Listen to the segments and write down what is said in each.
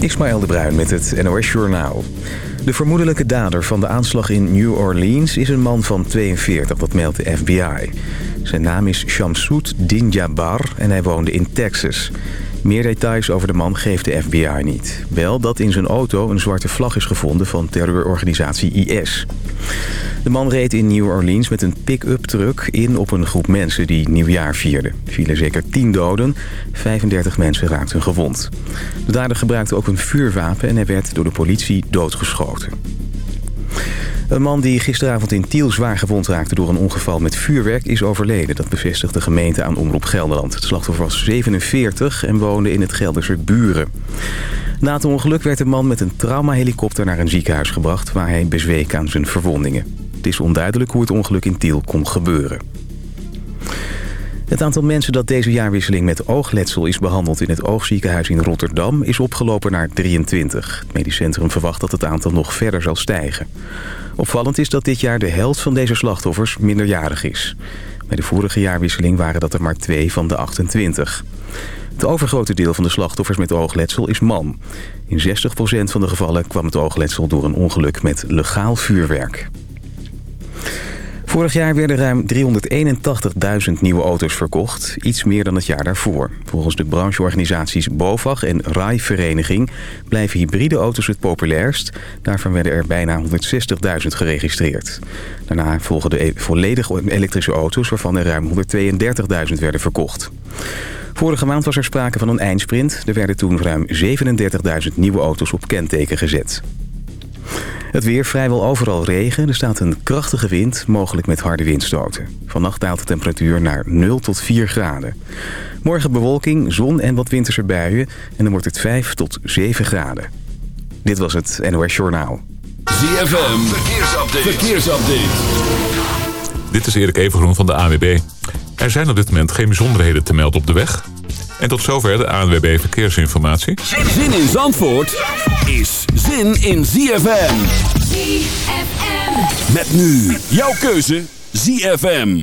Ismaël de Bruin met het NOS Journaal. De vermoedelijke dader van de aanslag in New Orleans is een man van 42, dat meldt de FBI. Zijn naam is Shamsoud Dinjabar en hij woonde in Texas. Meer details over de man geeft de FBI niet. Wel dat in zijn auto een zwarte vlag is gevonden van terrororganisatie IS. De man reed in New Orleans met een pick-up truck in op een groep mensen die nieuwjaar vierden. Er vielen zeker 10 doden, 35 mensen raakten gewond. De dader gebruikte ook een vuurwapen en hij werd door de politie doodgeschoten. Een man die gisteravond in Tiel zwaar gewond raakte door een ongeval met vuurwerk is overleden. Dat bevestigt de gemeente aan Omroep Gelderland. Het slachtoffer was 47 en woonde in het Gelderse Buren. Na het ongeluk werd de man met een traumahelikopter naar een ziekenhuis gebracht... waar hij bezweek aan zijn verwondingen. Is onduidelijk hoe het ongeluk in Tiel kon gebeuren. Het aantal mensen dat deze jaarwisseling met oogletsel is behandeld in het oogziekenhuis in Rotterdam is opgelopen naar 23. Het medisch centrum verwacht dat het aantal nog verder zal stijgen. Opvallend is dat dit jaar de helft van deze slachtoffers minderjarig is. Bij de vorige jaarwisseling waren dat er maar twee van de 28. Het overgrote deel van de slachtoffers met oogletsel is man. In 60% van de gevallen kwam het oogletsel door een ongeluk met legaal vuurwerk. Vorig jaar werden ruim 381.000 nieuwe auto's verkocht. Iets meer dan het jaar daarvoor. Volgens de brancheorganisaties BOVAG en RAI-vereniging... blijven hybride auto's het populairst. Daarvan werden er bijna 160.000 geregistreerd. Daarna volgen de e- volledig elektrische auto's... waarvan er ruim 132.000 werden verkocht. Vorige maand was er sprake van een eindsprint. Er werden toen ruim 37.000 nieuwe auto's op kenteken gezet. Het weer vrijwel overal regen. Er staat een krachtige wind, mogelijk met harde windstoten. Vannacht daalt de temperatuur naar 0 tot 4 graden. Morgen bewolking, zon en wat winterse buien. En dan wordt het 5 tot 7 graden. Dit was het NOS Journaal. ZFM, verkeersupdate. verkeersupdate. Dit is Erik Evengroen van de AWB. Er zijn op dit moment geen bijzonderheden te melden op de weg. En tot zover de ANWB Verkeersinformatie. Zin in Zandvoort is zin in ZFM. ZFM. Met nu jouw keuze ZFM.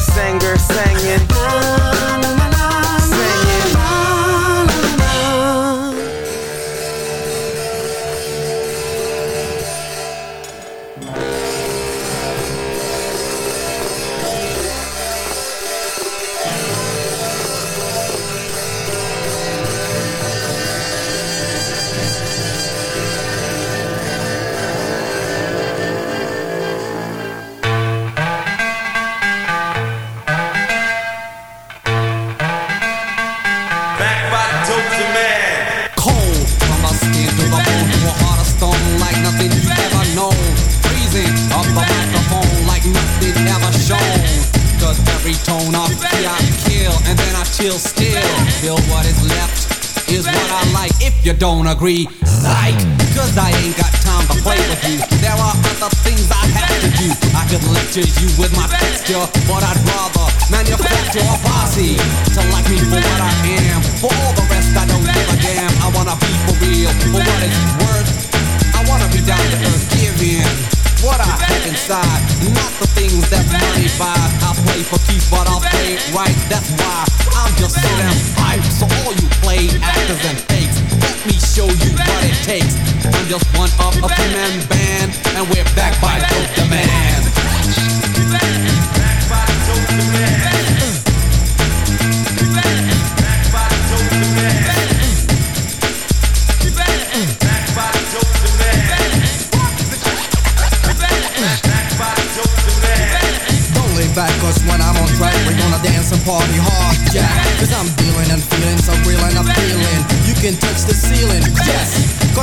agree.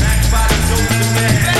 Back bodies over the bed.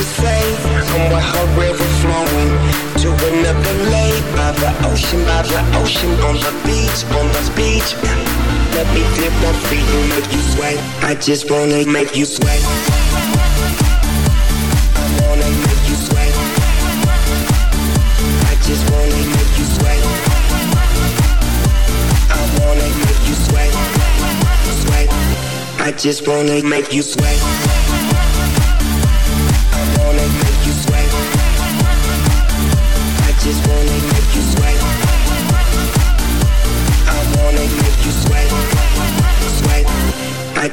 You say? I'm with her river flowing to another lake by the ocean, by the ocean, on the beach, on the beach. Let me dip my feet and make you sweat. I just wanna make you sweat. I wanna make you sweat. I just wanna make you sweat. I wanna make you sweat. Sweat. I just wanna make you sweat.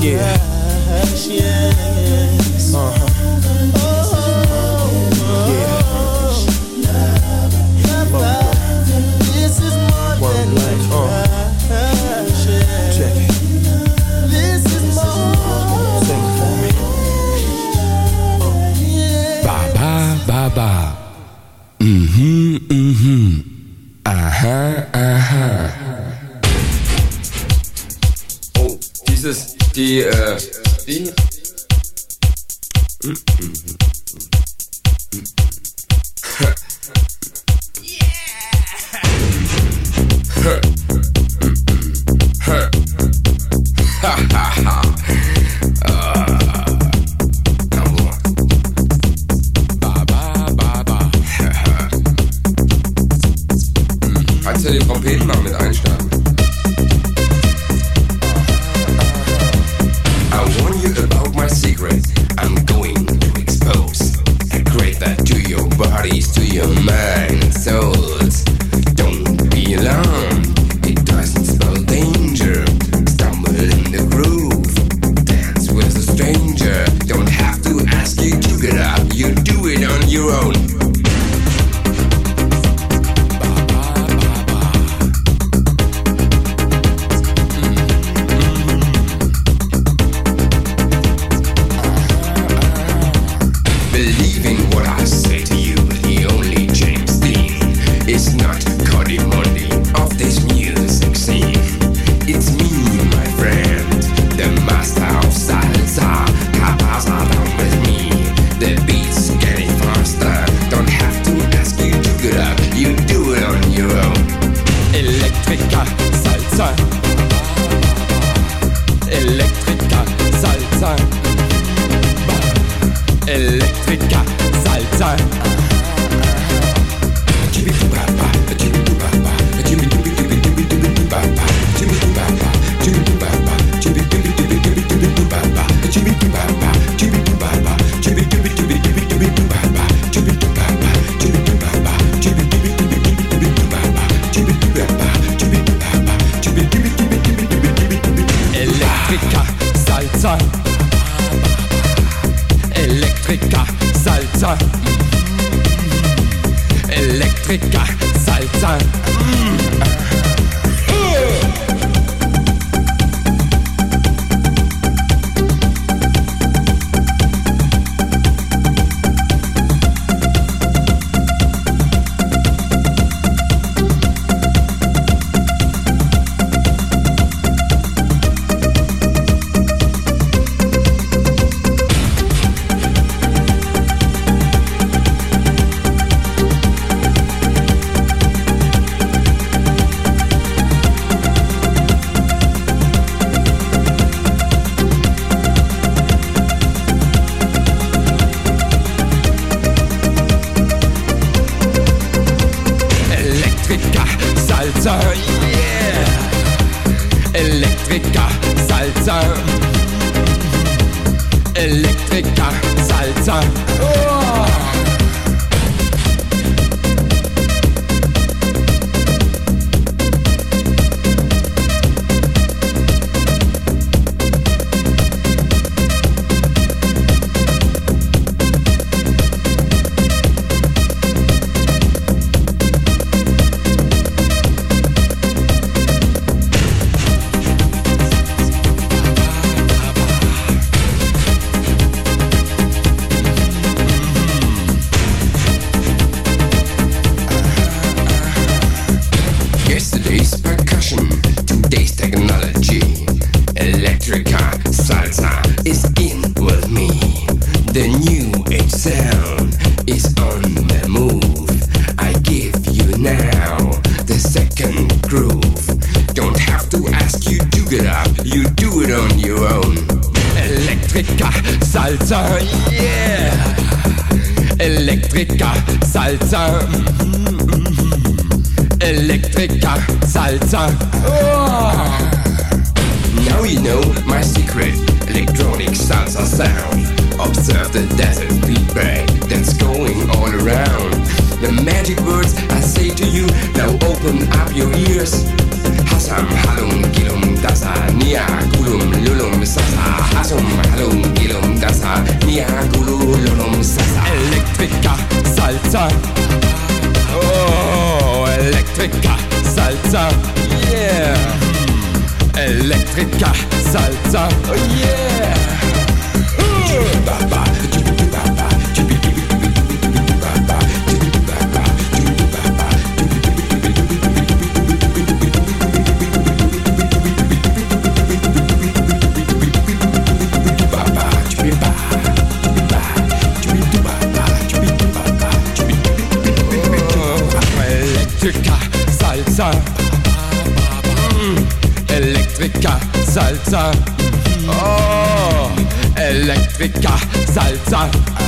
Yeah. Yeah, salsa. Zwicker, Salsa.